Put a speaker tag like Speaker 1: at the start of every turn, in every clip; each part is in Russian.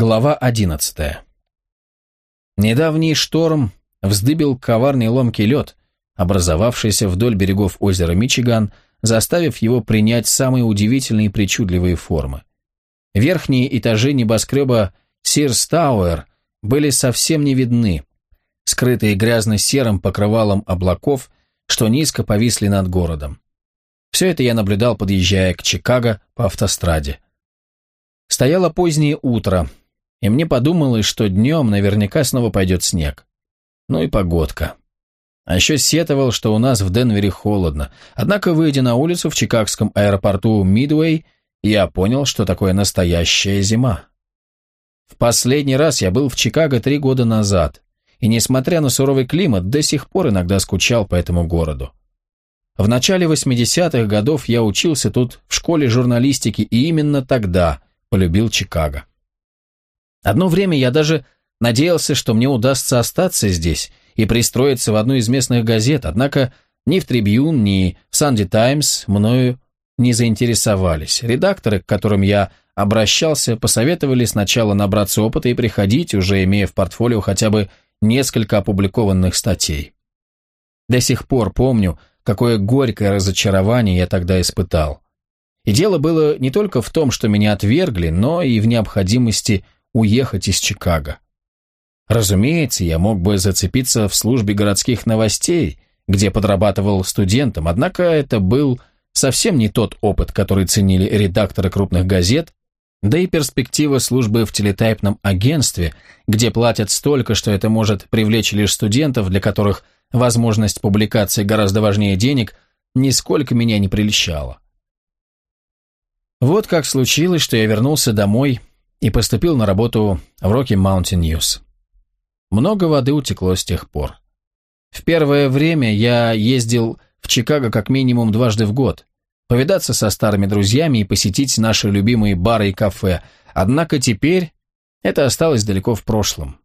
Speaker 1: Глава 11. Недавний шторм вздыбил коварный ломкий лед, образовавшийся вдоль берегов озера Мичиган, заставив его принять самые удивительные и причудливые формы. Верхние этажи небоскреба Сирс Тауэр были совсем не видны, скрытые грязно-серым покрывалом облаков, что низко повисли над городом. Все это я наблюдал, подъезжая к Чикаго по автостраде. Стояло позднее утро, и мне подумалось, что днем наверняка снова пойдет снег. Ну и погодка. А еще сетовал, что у нас в Денвере холодно. Однако, выйдя на улицу в чикагском аэропорту Мидуэй, я понял, что такое настоящая зима. В последний раз я был в Чикаго три года назад, и, несмотря на суровый климат, до сих пор иногда скучал по этому городу. В начале 80-х годов я учился тут в школе журналистики, и именно тогда полюбил Чикаго. Одно время я даже надеялся, что мне удастся остаться здесь и пристроиться в одну из местных газет, однако ни в Трибьюн, ни в Санди Таймс мною не заинтересовались. Редакторы, к которым я обращался, посоветовали сначала набраться опыта и приходить, уже имея в портфолио хотя бы несколько опубликованных статей. До сих пор помню, какое горькое разочарование я тогда испытал. И дело было не только в том, что меня отвергли, но и в необходимости уехать из Чикаго. Разумеется, я мог бы зацепиться в службе городских новостей, где подрабатывал студентом, однако это был совсем не тот опыт, который ценили редакторы крупных газет, да и перспектива службы в телетайпном агентстве, где платят столько, что это может привлечь лишь студентов, для которых возможность публикации гораздо важнее денег, нисколько меня не прельщала. Вот как случилось, что я вернулся домой и поступил на работу в Rocky Mountain News. Много воды утекло с тех пор. В первое время я ездил в Чикаго как минимум дважды в год, повидаться со старыми друзьями и посетить наши любимые бары и кафе, однако теперь это осталось далеко в прошлом.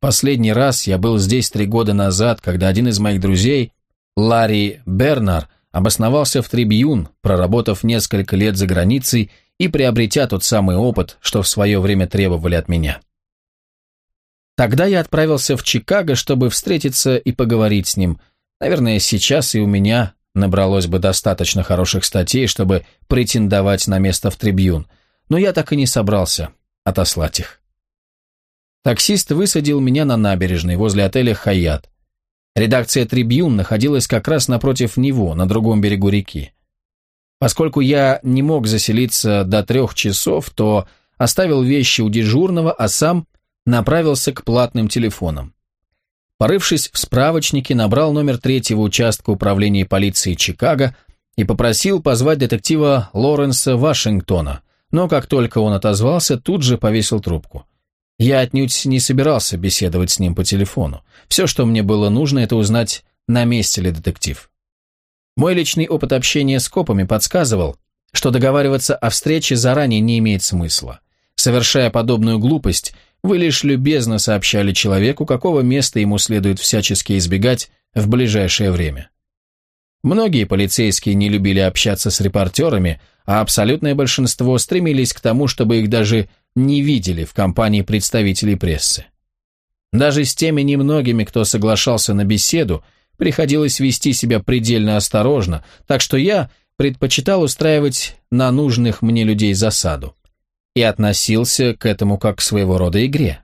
Speaker 1: Последний раз я был здесь три года назад, когда один из моих друзей, Ларри Бернар, обосновался в Трибьюн, проработав несколько лет за границей и приобретя тот самый опыт, что в свое время требовали от меня. Тогда я отправился в Чикаго, чтобы встретиться и поговорить с ним. Наверное, сейчас и у меня набралось бы достаточно хороших статей, чтобы претендовать на место в Трибьюн, но я так и не собрался отослать их. Таксист высадил меня на набережной возле отеля «Хаят». Редакция «Трибьюн» находилась как раз напротив него, на другом берегу реки. Поскольку я не мог заселиться до трех часов, то оставил вещи у дежурного, а сам направился к платным телефонам. Порывшись в справочнике, набрал номер третьего участка управления полиции Чикаго и попросил позвать детектива Лоренса Вашингтона, но как только он отозвался, тут же повесил трубку. Я отнюдь не собирался беседовать с ним по телефону. Все, что мне было нужно, это узнать, на месте ли детектив. Мой личный опыт общения с копами подсказывал, что договариваться о встрече заранее не имеет смысла. Совершая подобную глупость, вы лишь любезно сообщали человеку, какого места ему следует всячески избегать в ближайшее время. Многие полицейские не любили общаться с репортерами, а абсолютное большинство стремились к тому, чтобы их даже не видели в компании представителей прессы. Даже с теми немногими, кто соглашался на беседу, приходилось вести себя предельно осторожно, так что я предпочитал устраивать на нужных мне людей засаду. И относился к этому как к своего рода игре.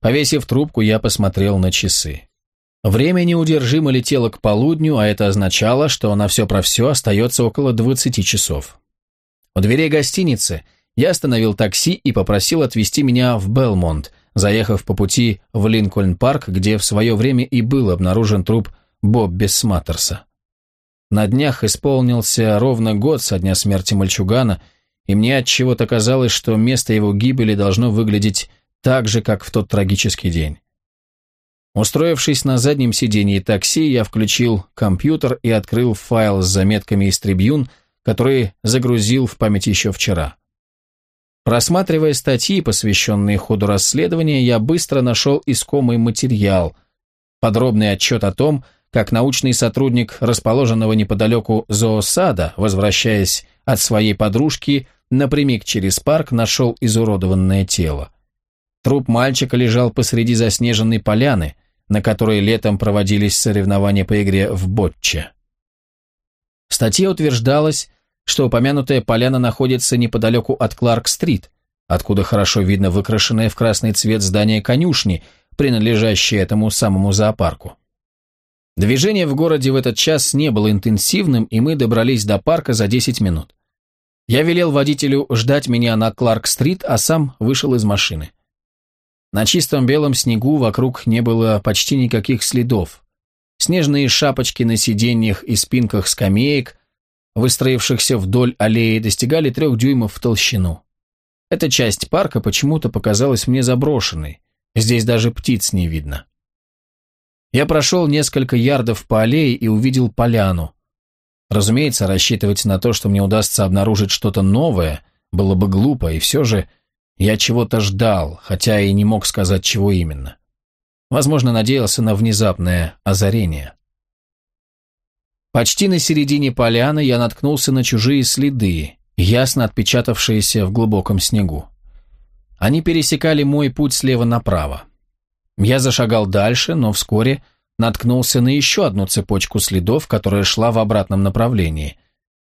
Speaker 1: Повесив трубку, я посмотрел на часы. Время неудержимо летело к полудню, а это означало, что на все про все остается около 20 часов. У дверей гостиницы я остановил такси и попросил отвезти меня в Белмонт, заехав по пути в Линкольн-парк, где в свое время и был обнаружен труп Бобби Сматтерса. На днях исполнился ровно год со дня смерти мальчугана, и мне от чего то казалось, что место его гибели должно выглядеть так же, как в тот трагический день. Устроившись на заднем сиденье такси, я включил компьютер и открыл файл с заметками из трибюн, которые загрузил в память еще вчера. Просматривая статьи, посвященные ходу расследования, я быстро нашел искомый материал, подробный отчет о том, как научный сотрудник расположенного неподалеку зоосада, возвращаясь от своей подружки, напрямик через парк нашел изуродованное тело. Труп мальчика лежал посреди заснеженной поляны, на которой летом проводились соревнования по игре в ботче. В статье утверждалось, что упомянутая поляна находится неподалеку от Кларк-стрит, откуда хорошо видно выкрашенное в красный цвет здание конюшни, принадлежащее этому самому зоопарку. Движение в городе в этот час не было интенсивным, и мы добрались до парка за 10 минут. Я велел водителю ждать меня на Кларк-стрит, а сам вышел из машины. На чистом белом снегу вокруг не было почти никаких следов. Снежные шапочки на сиденьях и спинках скамеек, выстроившихся вдоль аллеи, достигали трех дюймов в толщину. Эта часть парка почему-то показалась мне заброшенной. Здесь даже птиц не видно. Я прошел несколько ярдов по аллее и увидел поляну. Разумеется, рассчитывать на то, что мне удастся обнаружить что-то новое, было бы глупо, и все же я чего-то ждал, хотя и не мог сказать, чего именно. Возможно, надеялся на внезапное озарение. Почти на середине поляны я наткнулся на чужие следы, ясно отпечатавшиеся в глубоком снегу. Они пересекали мой путь слева направо. Я зашагал дальше, но вскоре наткнулся на еще одну цепочку следов, которая шла в обратном направлении.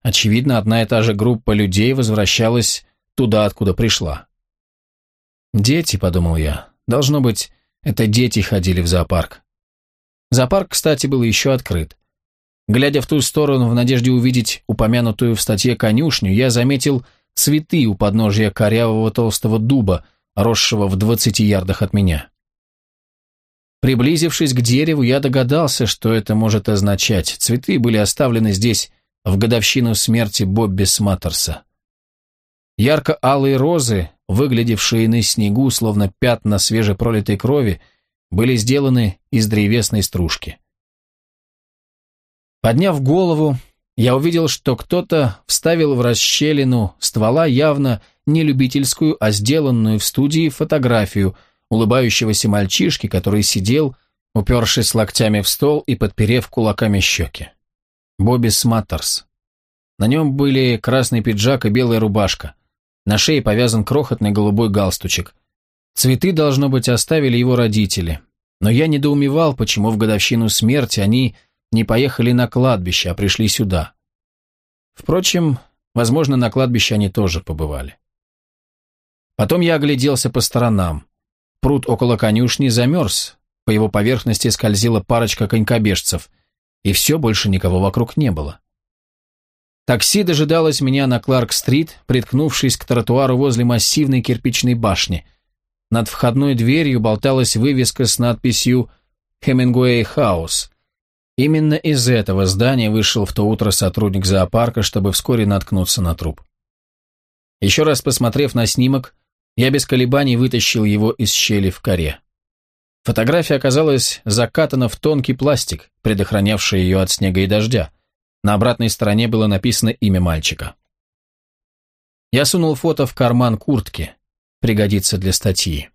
Speaker 1: Очевидно, одна и та же группа людей возвращалась туда, откуда пришла. «Дети», — подумал я, — «должно быть, это дети ходили в зоопарк». Зоопарк, кстати, был еще открыт. Глядя в ту сторону в надежде увидеть упомянутую в статье конюшню, я заметил цветы у подножия корявого толстого дуба, росшего в двадцати ярдах от меня. Приблизившись к дереву, я догадался, что это может означать. Цветы были оставлены здесь в годовщину смерти Бобби Сматтерса. Ярко-алые розы, выглядевшие на снегу, словно пятна свежепролитой крови, были сделаны из древесной стружки. Подняв голову, я увидел, что кто-то вставил в расщелину ствола явно не любительскую, а сделанную в студии фотографию улыбающегося мальчишки, который сидел, упершись локтями в стол и подперев кулаками щеки. Бобби Сматтерс. На нем были красный пиджак и белая рубашка. На шее повязан крохотный голубой галстучек. Цветы, должно быть, оставили его родители. Но я недоумевал, почему в годовщину смерти они не поехали на кладбище, а пришли сюда. Впрочем, возможно, на кладбище они тоже побывали. Потом я огляделся по сторонам. Пруд около конюшни замерз, по его поверхности скользила парочка конькобежцев, и все, больше никого вокруг не было. Такси дожидалось меня на Кларк-стрит, приткнувшись к тротуару возле массивной кирпичной башни. Над входной дверью болталась вывеска с надписью «Хемингуэй Хаус», Именно из этого здания вышел в то утро сотрудник зоопарка, чтобы вскоре наткнуться на труп. Еще раз посмотрев на снимок, я без колебаний вытащил его из щели в коре. Фотография оказалась закатана в тонкий пластик, предохранявший ее от снега и дождя. На обратной стороне было написано имя мальчика. Я сунул фото в карман куртки. Пригодится для статьи.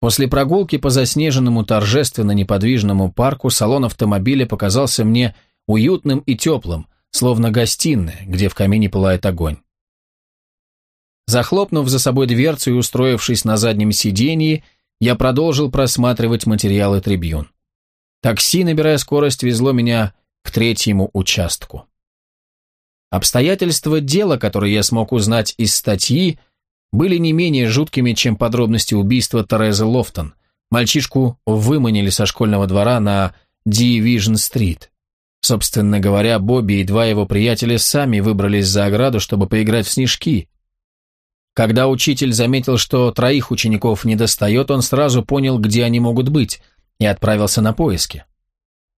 Speaker 1: После прогулки по заснеженному торжественно неподвижному парку салон автомобиля показался мне уютным и теплым, словно гостиная, где в камине пылает огонь. Захлопнув за собой дверцу и устроившись на заднем сиденье, я продолжил просматривать материалы трибюн. Такси, набирая скорость, везло меня к третьему участку. Обстоятельства дела, которые я смог узнать из статьи, были не менее жуткими, чем подробности убийства Терезы Лофтон. Мальчишку выманили со школьного двора на Дивижн-стрит. Собственно говоря, Бобби и два его приятеля сами выбрались за ограду, чтобы поиграть в снежки. Когда учитель заметил, что троих учеников не достает, он сразу понял, где они могут быть, и отправился на поиски.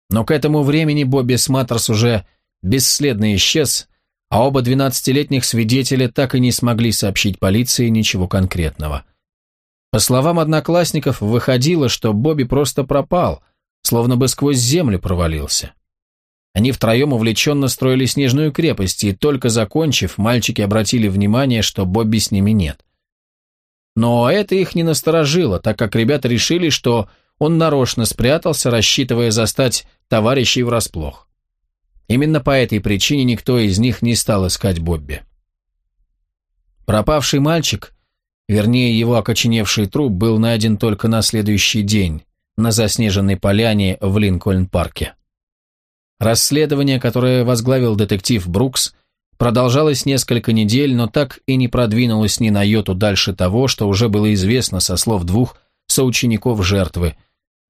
Speaker 1: Но к этому времени Бобби Сматтерс уже бесследно исчез, а оба двенадцатилетних свидетеля так и не смогли сообщить полиции ничего конкретного. По словам одноклассников, выходило, что Бобби просто пропал, словно бы сквозь землю провалился. Они втроем увлеченно строили снежную крепость, и только закончив, мальчики обратили внимание, что Бобби с ними нет. Но это их не насторожило, так как ребята решили, что он нарочно спрятался, рассчитывая застать товарищей врасплох. Именно по этой причине никто из них не стал искать Бобби. Пропавший мальчик Вернее, его окоченевший труп был найден только на следующий день, на заснеженной поляне в Линкольн-парке. Расследование, которое возглавил детектив Брукс, продолжалось несколько недель, но так и не продвинулось ни на йоту дальше того, что уже было известно со слов двух соучеников жертвы.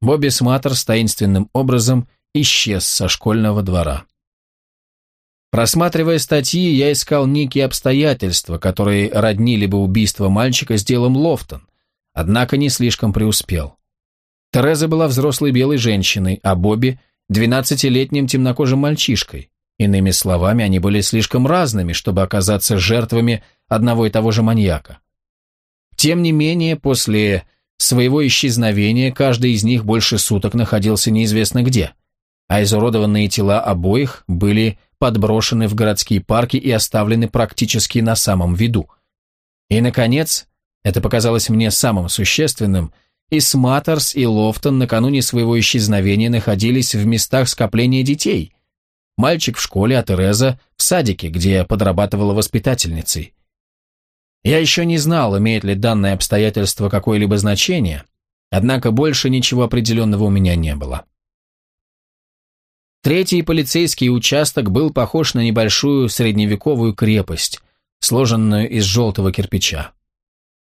Speaker 1: Бобби Сматтер с таинственным образом исчез со школьного двора. Просматривая статьи, я искал некие обстоятельства, которые роднили бы убийство мальчика с делом Лофтон, однако не слишком преуспел. Тереза была взрослой белой женщиной, а Бобби – двенадцатилетним темнокожим мальчишкой. Иными словами, они были слишком разными, чтобы оказаться жертвами одного и того же маньяка. Тем не менее, после своего исчезновения каждый из них больше суток находился неизвестно где, а изуродованные тела обоих были подброшены в городские парки и оставлены практически на самом виду. И, наконец, это показалось мне самым существенным, и Сматтерс, и Лофтон накануне своего исчезновения находились в местах скопления детей. Мальчик в школе, а Тереза в садике, где подрабатывала воспитательницей. Я еще не знал, имеет ли данное обстоятельство какое-либо значение, однако больше ничего определенного у меня не было. Третий полицейский участок был похож на небольшую средневековую крепость, сложенную из желтого кирпича.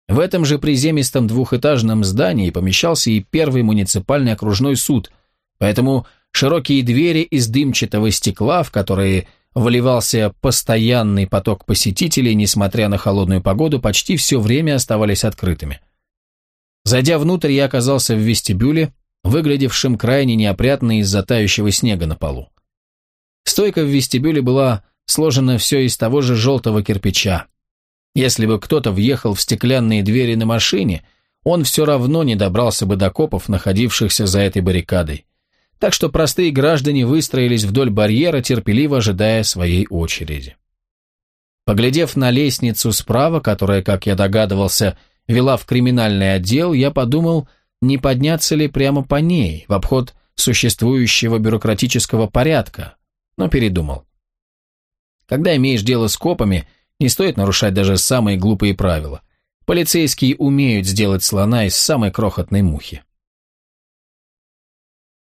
Speaker 1: В этом же приземистом двухэтажном здании помещался и первый муниципальный окружной суд, поэтому широкие двери из дымчатого стекла, в которые вливался постоянный поток посетителей, несмотря на холодную погоду, почти все время оставались открытыми. Зайдя внутрь, я оказался в вестибюле, выглядевшим крайне неопрятно из-за тающего снега на полу. Стойка в вестибюле была сложена все из того же желтого кирпича. Если бы кто-то въехал в стеклянные двери на машине, он все равно не добрался бы до копов, находившихся за этой баррикадой. Так что простые граждане выстроились вдоль барьера, терпеливо ожидая своей очереди. Поглядев на лестницу справа, которая, как я догадывался, вела в криминальный отдел, я подумал, не подняться ли прямо по ней, в обход существующего бюрократического порядка, но передумал. Когда имеешь дело с копами, не стоит нарушать даже самые глупые правила. Полицейские умеют сделать слона из самой крохотной мухи.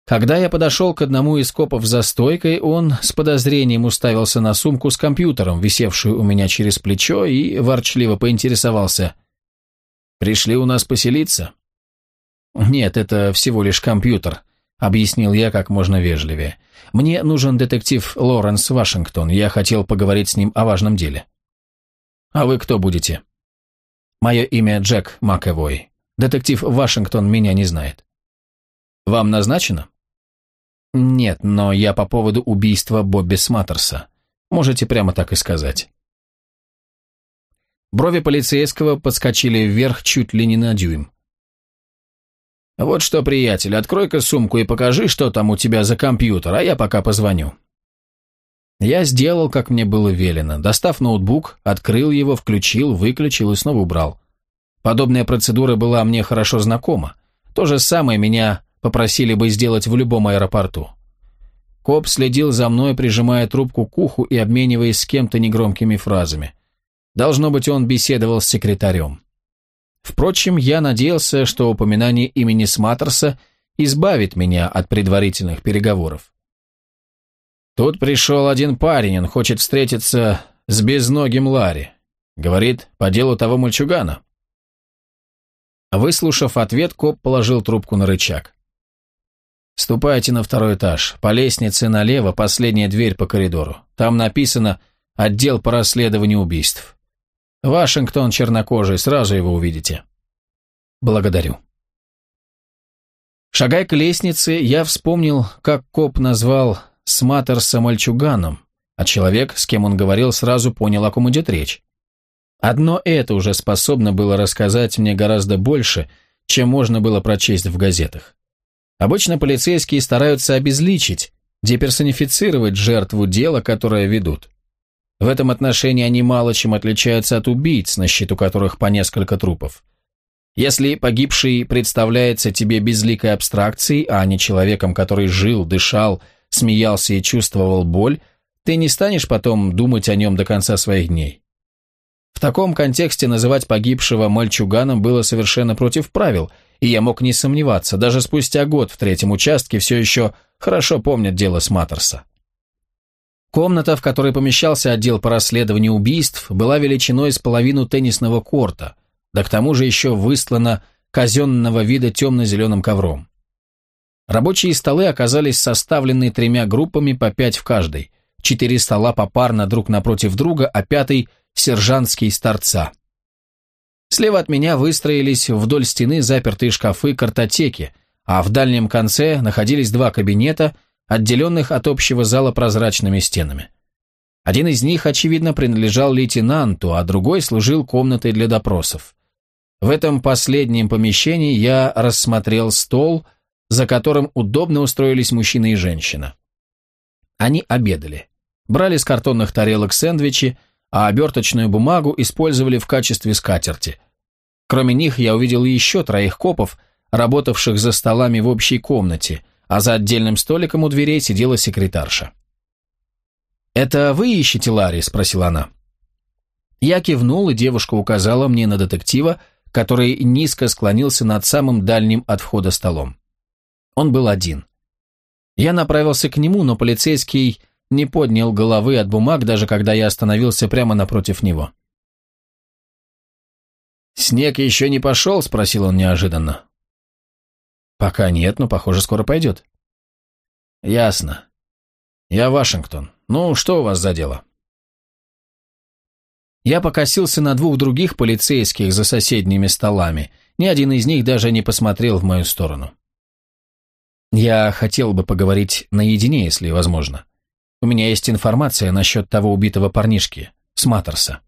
Speaker 1: Когда я подошел к одному из копов за стойкой, он с подозрением уставился на сумку с компьютером, висевшую у меня через плечо, и ворчливо поинтересовался. «Пришли у нас поселиться?» «Нет, это всего лишь компьютер», — объяснил я как можно вежливее. «Мне нужен детектив Лоренс Вашингтон, я хотел поговорить с ним о важном деле». «А вы кто будете?» «Мое имя Джек МакЭвой. Детектив Вашингтон меня не знает». «Вам назначено?» «Нет, но я по поводу убийства Бобби Сматтерса. Можете прямо так и сказать». Брови полицейского подскочили вверх чуть ли не на дюйм. «Вот что, приятель, открой-ка сумку и покажи, что там у тебя за компьютер, а я пока позвоню». Я сделал, как мне было велено. Достав ноутбук, открыл его, включил, выключил и снова убрал. Подобная процедура была мне хорошо знакома. То же самое меня попросили бы сделать в любом аэропорту. Коп следил за мной, прижимая трубку к уху и обмениваясь с кем-то негромкими фразами. Должно быть, он беседовал с секретарем. Впрочем, я надеялся, что упоминание имени Сматтерса избавит меня от предварительных переговоров. Тут пришел один парень, он хочет встретиться с безногим Ларри. Говорит, по делу того мальчугана. Выслушав ответ, коп положил трубку на рычаг. «Ступайте на второй этаж. По лестнице налево, последняя дверь по коридору. Там написано «Отдел по расследованию убийств». Вашингтон чернокожий, сразу его увидите. Благодарю. Шагая к лестнице, я вспомнил, как коп назвал Сматтерса мальчуганом, а человек, с кем он говорил, сразу понял, о ком идет речь. Одно это уже способно было рассказать мне гораздо больше, чем можно было прочесть в газетах. Обычно полицейские стараются обезличить, деперсонифицировать жертву дела, которое ведут. В этом отношении они мало чем отличаются от убийц, на счету которых по несколько трупов. Если погибший представляется тебе безликой абстракцией, а не человеком, который жил, дышал, смеялся и чувствовал боль, ты не станешь потом думать о нем до конца своих дней. В таком контексте называть погибшего мальчуганом было совершенно против правил, и я мог не сомневаться, даже спустя год в третьем участке все еще хорошо помнят дело с Маттерса. Комната, в которой помещался отдел по расследованию убийств, была величиной с половину теннисного корта, да к тому же еще выслана казенного вида темно-зеленым ковром. Рабочие столы оказались составлены тремя группами по пять в каждой, четыре стола попарно друг напротив друга, а пятый – сержантский с торца. Слева от меня выстроились вдоль стены запертые шкафы картотеки, а в дальнем конце находились два кабинета, отделенных от общего зала прозрачными стенами. Один из них, очевидно, принадлежал лейтенанту, а другой служил комнатой для допросов. В этом последнем помещении я рассмотрел стол, за которым удобно устроились мужчина и женщина. Они обедали. Брали с картонных тарелок сэндвичи, а оберточную бумагу использовали в качестве скатерти. Кроме них я увидел еще троих копов, работавших за столами в общей комнате, а за отдельным столиком у дверей сидела секретарша. «Это вы ищете Ларри?» – спросила она. Я кивнул, и девушка указала мне на детектива, который низко склонился над самым дальним от входа столом. Он был один. Я направился к нему, но полицейский не поднял головы от бумаг, даже когда я остановился прямо напротив него. «Снег еще не пошел?» – спросил он неожиданно. «Пока нет, но, похоже, скоро пойдет». «Ясно. Я Вашингтон. Ну, что у вас за дело?» Я покосился на двух других полицейских за соседними столами. Ни один из них даже не посмотрел в мою сторону. Я хотел бы поговорить наедине, если возможно. У меня есть информация насчет того убитого парнишки, с Маттерса.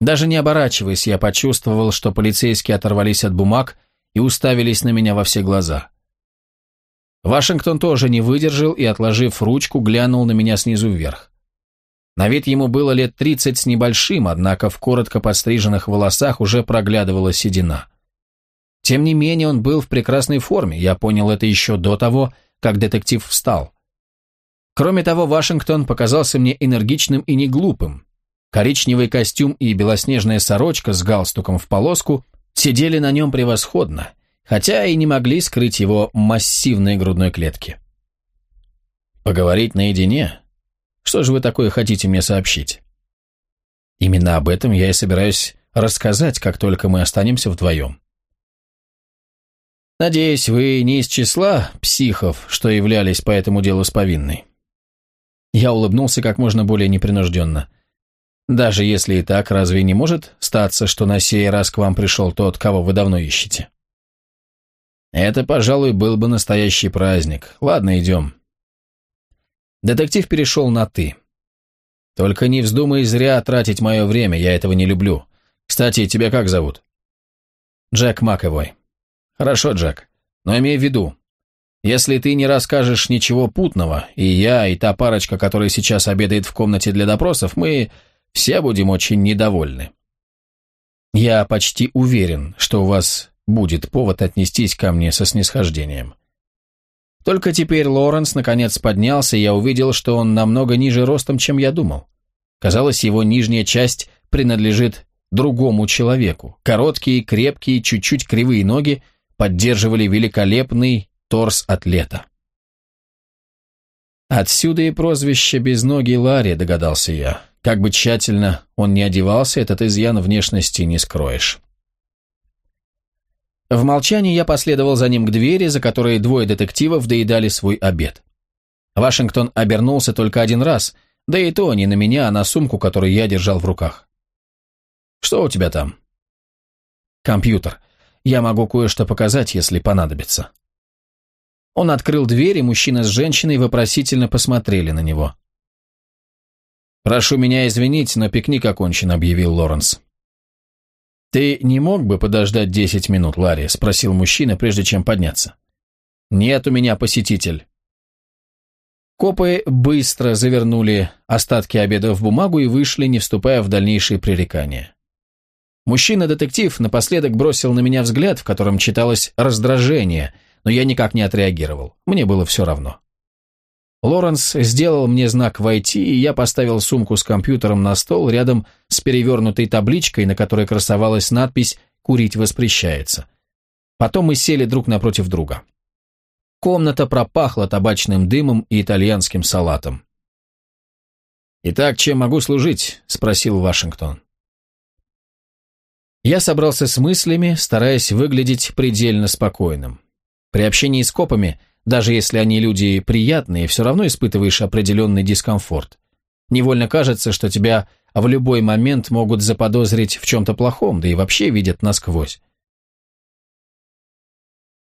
Speaker 1: Даже не оборачиваясь, я почувствовал, что полицейские оторвались от бумаг и уставились на меня во все глаза. Вашингтон тоже не выдержал и, отложив ручку, глянул на меня снизу вверх. На вид ему было лет тридцать с небольшим, однако в коротко подстриженных волосах уже проглядывала седина. Тем не менее, он был в прекрасной форме, я понял это еще до того, как детектив встал. Кроме того, Вашингтон показался мне энергичным и не глупым. Коричневый костюм и белоснежная сорочка с галстуком в полоску сидели на нем превосходно, хотя и не могли скрыть его массивные грудной клетки. «Поговорить наедине? Что же вы такое хотите мне сообщить?» «Именно об этом я и собираюсь рассказать, как только мы останемся вдвоем. Надеюсь, вы не из числа психов, что являлись по этому делу с повинной. Я улыбнулся как можно более непринужденно. Даже если и так, разве не может статься, что на сей раз к вам пришел тот, кого вы давно ищете? Это, пожалуй, был бы настоящий праздник. Ладно, идем. Детектив перешел на «ты». Только не вздумай зря тратить мое время, я этого не люблю. Кстати, тебя как зовут? Джек Маковой. Хорошо, Джек. Но имей в виду, если ты не расскажешь ничего путного, и я, и та парочка, которая сейчас обедает в комнате для допросов, мы все будем очень недовольны. Я почти уверен, что у вас будет повод отнестись ко мне со снисхождением. Только теперь Лоренс наконец поднялся, и я увидел, что он намного ниже ростом, чем я думал. Казалось, его нижняя часть принадлежит другому человеку. Короткие, крепкие, чуть-чуть кривые ноги поддерживали великолепный торс атлета. Отсюда и прозвище «Безногий Ларри», догадался я. Как бы тщательно он не одевался, этот изъян внешности не скроешь. В молчании я последовал за ним к двери, за которой двое детективов доедали свой обед. Вашингтон обернулся только один раз, да и то не на меня, а на сумку, которую я держал в руках. «Что у тебя там?» «Компьютер. Я могу кое-что показать, если понадобится». Он открыл дверь, и мужчина с женщиной вопросительно посмотрели на него. «Прошу меня извинить, но пикник окончен», — объявил Лоренс. «Ты не мог бы подождать десять минут, Ларри?» — спросил мужчина, прежде чем подняться. «Нет у меня посетитель». Копы быстро завернули остатки обеда в бумагу и вышли, не вступая в дальнейшие пререкания. Мужчина-детектив напоследок бросил на меня взгляд, в котором читалось раздражение, но я никак не отреагировал. Мне было все равно. Лоренс сделал мне знак «Войти», и я поставил сумку с компьютером на стол рядом с перевернутой табличкой, на которой красовалась надпись «Курить воспрещается». Потом мы сели друг напротив друга. Комната пропахла табачным дымом и итальянским салатом. «Итак, чем могу служить?» – спросил Вашингтон. Я собрался с мыслями, стараясь выглядеть предельно спокойным. При общении с копами – даже если они люди приятные, все равно испытываешь определенный дискомфорт. Невольно кажется, что тебя в любой момент могут заподозрить в чем-то плохом, да и вообще видят насквозь.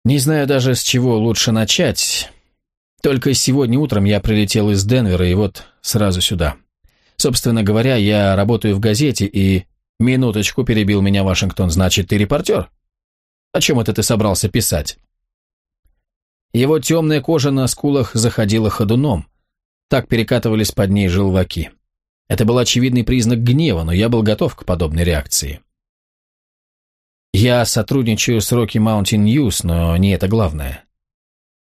Speaker 1: Не знаю даже, с чего лучше начать. Только сегодня утром я прилетел из Денвера и вот сразу сюда. Собственно говоря, я работаю в газете и... Минуточку перебил меня Вашингтон, значит, ты репортер? О чем это ты собрался писать? Его темная кожа на скулах заходила ходуном. Так перекатывались под ней желваки. Это был очевидный признак гнева, но я был готов к подобной реакции. Я сотрудничаю с Rocky Mountain News, но не это главное.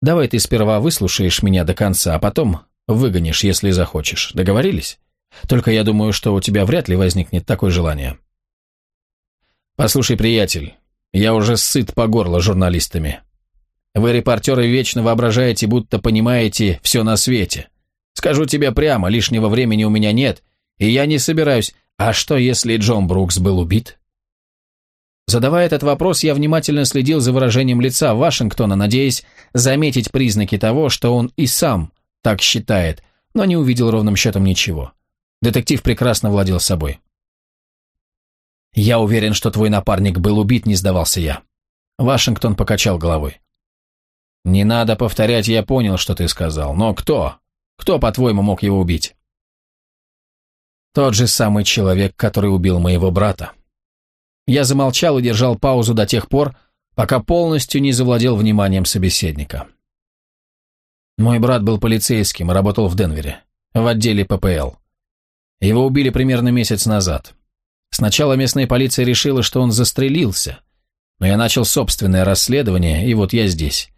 Speaker 1: Давай ты сперва выслушаешь меня до конца, а потом выгонишь, если захочешь. Договорились? Только я думаю, что у тебя вряд ли возникнет такое желание. Послушай, приятель, я уже сыт по горло журналистами. Вы, репортеры, вечно воображаете, будто понимаете все на свете. Скажу тебе прямо, лишнего времени у меня нет, и я не собираюсь. А что, если Джон Брукс был убит? Задавая этот вопрос, я внимательно следил за выражением лица Вашингтона, надеясь заметить признаки того, что он и сам так считает, но не увидел ровным счетом ничего. Детектив прекрасно владел собой. «Я уверен, что твой напарник был убит», — не сдавался я. Вашингтон покачал головой. «Не надо повторять, я понял, что ты сказал. Но кто? Кто, по-твоему, мог его убить?» «Тот же самый человек, который убил моего брата». Я замолчал и держал паузу до тех пор, пока полностью не завладел вниманием собеседника. Мой брат был полицейским и работал в Денвере, в отделе ППЛ. Его убили примерно месяц назад. Сначала местная полиция решила, что он застрелился, но я начал собственное расследование, и вот я здесь.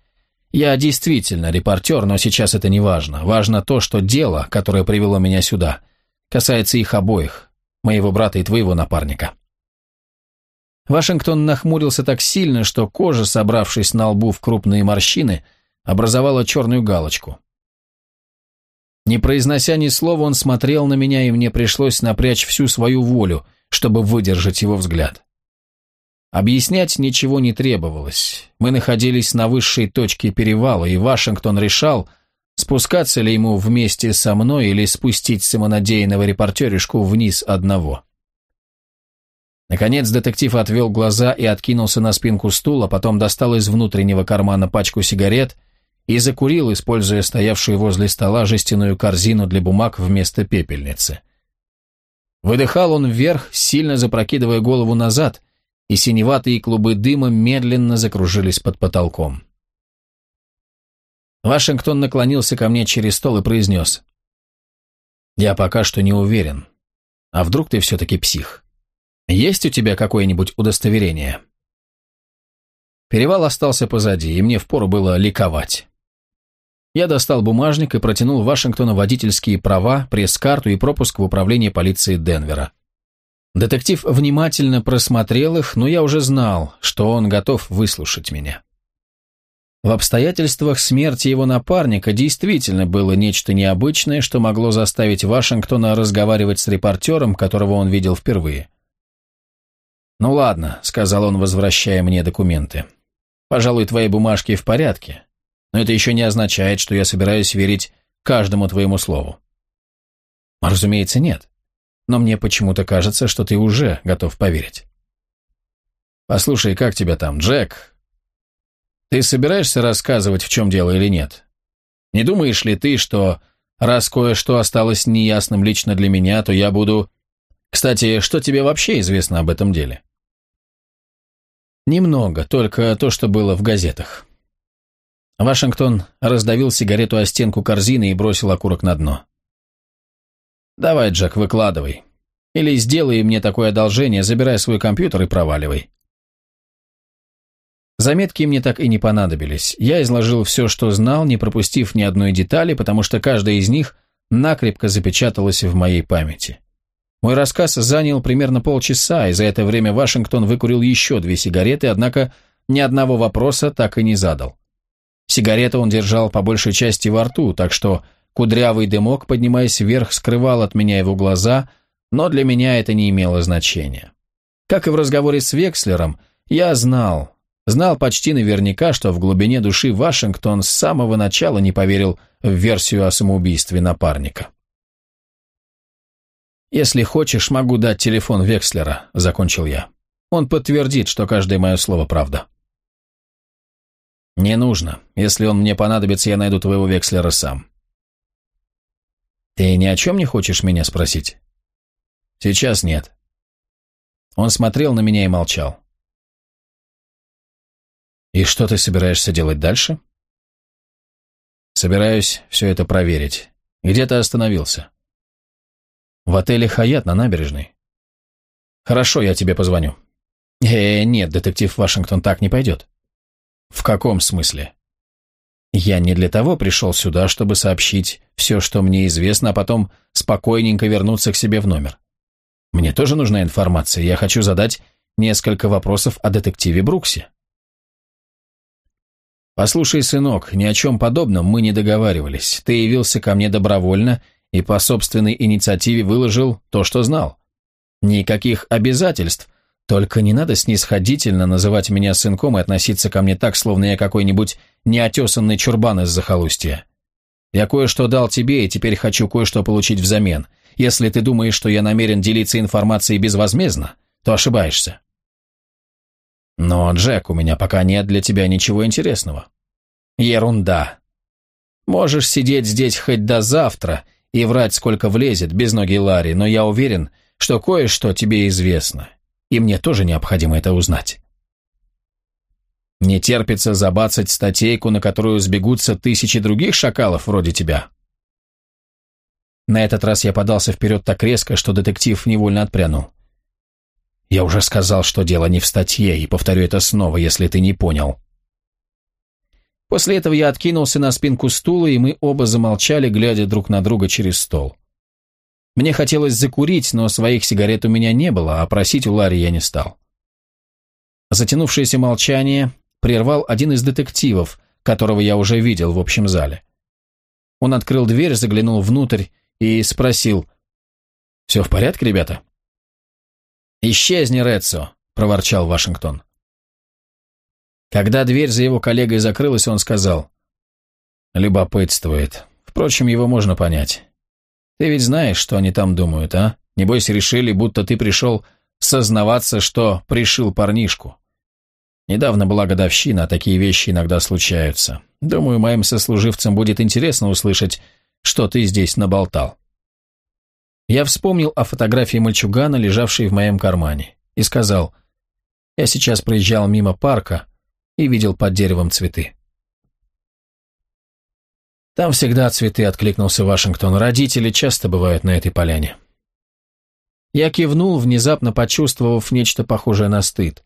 Speaker 1: Я действительно репортер, но сейчас это не важно. Важно то, что дело, которое привело меня сюда, касается их обоих, моего брата и твоего напарника. Вашингтон нахмурился так сильно, что кожа, собравшись на лбу в крупные морщины, образовала черную галочку. Не произнося ни слова, он смотрел на меня, и мне пришлось напрячь всю свою волю, чтобы выдержать его взгляд. Объяснять ничего не требовалось. Мы находились на высшей точке перевала, и Вашингтон решал, спускаться ли ему вместе со мной или спустить самонадеянного репортеришку вниз одного. Наконец детектив отвел глаза и откинулся на спинку стула, потом достал из внутреннего кармана пачку сигарет и закурил, используя стоявшую возле стола жестяную корзину для бумаг вместо пепельницы. Выдыхал он вверх, сильно запрокидывая голову назад, и синеватые клубы дыма медленно закружились под потолком. Вашингтон наклонился ко мне через стол и произнес. «Я пока что не уверен. А вдруг ты все-таки псих? Есть у тебя какое-нибудь удостоверение?» Перевал остался позади, и мне впору было ликовать. Я достал бумажник и протянул Вашингтону водительские права, пресс-карту и пропуск в управление полиции Денвера. Детектив внимательно просмотрел их, но я уже знал, что он готов выслушать меня. В обстоятельствах смерти его напарника действительно было нечто необычное, что могло заставить Вашингтона разговаривать с репортером, которого он видел впервые. «Ну ладно», — сказал он, возвращая мне документы. «Пожалуй, твои бумажки в порядке, но это еще не означает, что я собираюсь верить каждому твоему слову». «Разумеется, нет но мне почему-то кажется, что ты уже готов поверить. Послушай, как тебя там, Джек? Ты собираешься рассказывать, в чем дело или нет? Не думаешь ли ты, что раз кое-что осталось неясным лично для меня, то я буду... Кстати, что тебе вообще известно об этом деле? Немного, только то, что было в газетах. Вашингтон раздавил сигарету о стенку корзины и бросил окурок на дно. «Давай, Джек, выкладывай. Или сделай мне такое одолжение, забирай свой компьютер и проваливай». Заметки мне так и не понадобились. Я изложил все, что знал, не пропустив ни одной детали, потому что каждая из них накрепко запечаталась в моей памяти. Мой рассказ занял примерно полчаса, и за это время Вашингтон выкурил еще две сигареты, однако ни одного вопроса так и не задал. Сигарету он держал по большей части во рту, так что кудрявый дымок, поднимаясь вверх, скрывал от меня его глаза, но для меня это не имело значения. Как и в разговоре с Векслером, я знал, знал почти наверняка, что в глубине души Вашингтон с самого начала не поверил в версию о самоубийстве напарника. «Если хочешь, могу дать телефон Векслера», — закончил я. «Он подтвердит, что каждое мое слово правда». «Не нужно. Если он мне понадобится, я найду твоего Векслера сам». «Ты ни о чем не хочешь меня спросить?» «Сейчас нет». Он смотрел на меня и молчал. «И что ты собираешься делать дальше?» «Собираюсь все это проверить. Где ты остановился?» В отеле «Хаят» на набережной. Хорошо, я тебе позвоню. Э, нет, детектив Вашингтон так не пойдет. В каком смысле? Я не для того пришел сюда, чтобы сообщить все, что мне известно, а потом спокойненько вернуться к себе в номер. Мне тоже нужна информация, я хочу задать несколько вопросов о детективе Бруксе. Послушай, сынок, ни о чем подобном мы не договаривались. Ты явился ко мне добровольно и по собственной инициативе выложил то, что знал. Никаких обязательств, только не надо снисходительно называть меня сынком и относиться ко мне так, словно я какой-нибудь неотесанный чурбан из захолустья. Я кое-что дал тебе и теперь хочу кое-что получить взамен. Если ты думаешь, что я намерен делиться информацией безвозмездно, то ошибаешься. Но, Джек, у меня пока нет для тебя ничего интересного. Ерунда. Можешь сидеть здесь хоть до завтра и врать сколько влезет, без ноги Ларри, но я уверен, что кое-что тебе известно, и мне тоже необходимо это узнать. Не терпится забацать статейку, на которую сбегутся тысячи других шакалов вроде тебя. На этот раз я подался вперед так резко, что детектив невольно отпрянул. Я уже сказал, что дело не в статье, и повторю это снова, если ты не понял. После этого я откинулся на спинку стула, и мы оба замолчали, глядя друг на друга через стол. Мне хотелось закурить, но своих сигарет у меня не было, а просить у Ларри я не стал. Затянувшееся молчание прервал один из детективов, которого я уже видел в общем зале. Он открыл дверь, заглянул внутрь и спросил, «Все в порядке, ребята?» «Исчезни, Редсо», — проворчал Вашингтон. Когда дверь за его коллегой закрылась, он сказал, «Любопытствует. Впрочем, его можно понять. Ты ведь знаешь, что они там думают, а? Небось, решили, будто ты пришел сознаваться, что пришил парнишку. Недавно была годовщина, а такие вещи иногда случаются. Думаю, моим сослуживцам будет интересно услышать, что ты здесь наболтал». Я вспомнил о фотографии мальчугана, лежавшей в моем кармане, и сказал, «Я сейчас проезжал мимо парка, и видел под деревом цветы. «Там всегда цветы», — откликнулся Вашингтон. «Родители часто бывают на этой поляне». Я кивнул, внезапно почувствовав нечто похожее на стыд.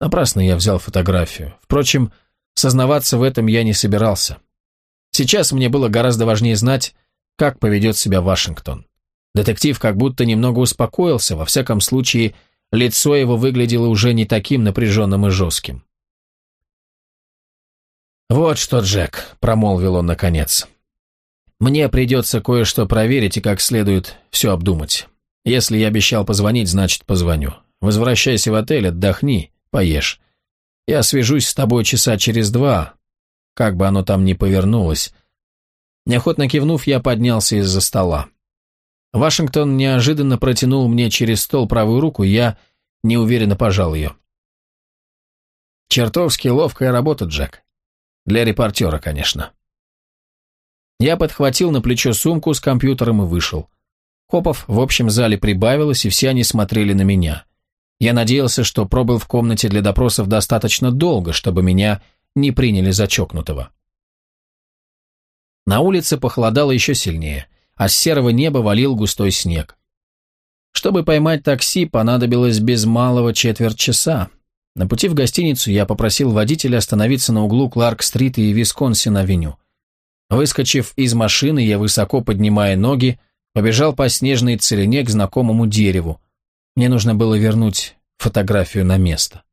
Speaker 1: Напрасно я взял фотографию. Впрочем, сознаваться в этом я не собирался. Сейчас мне было гораздо важнее знать, как поведет себя Вашингтон. Детектив как будто немного успокоился, во всяком случае, лицо его выглядело уже не таким напряженным и жестким. «Вот что, Джек», — промолвил он наконец. «Мне придется кое-что проверить и как следует все обдумать. Если я обещал позвонить, значит, позвоню. Возвращайся в отель, отдохни, поешь. Я свяжусь с тобой часа через два, как бы оно там ни повернулось». Неохотно кивнув, я поднялся из-за стола. Вашингтон неожиданно протянул мне через стол правую руку, я неуверенно пожал ее. «Чертовски ловкая работа, Джек. Для репортера, конечно. Я подхватил на плечо сумку с компьютером и вышел. Копов в общем зале прибавилось, и все они смотрели на меня. Я надеялся, что пробыл в комнате для допросов достаточно долго, чтобы меня не приняли за чокнутого. На улице похолодало еще сильнее, а с серого неба валил густой снег. Чтобы поймать такси, понадобилось без малого четверть часа. На пути в гостиницу я попросил водителя остановиться на углу Кларк-стрит и Висконсин-авеню. Выскочив из машины, я, высоко поднимая ноги, побежал по снежной целине к знакомому дереву. Мне нужно было вернуть фотографию на место.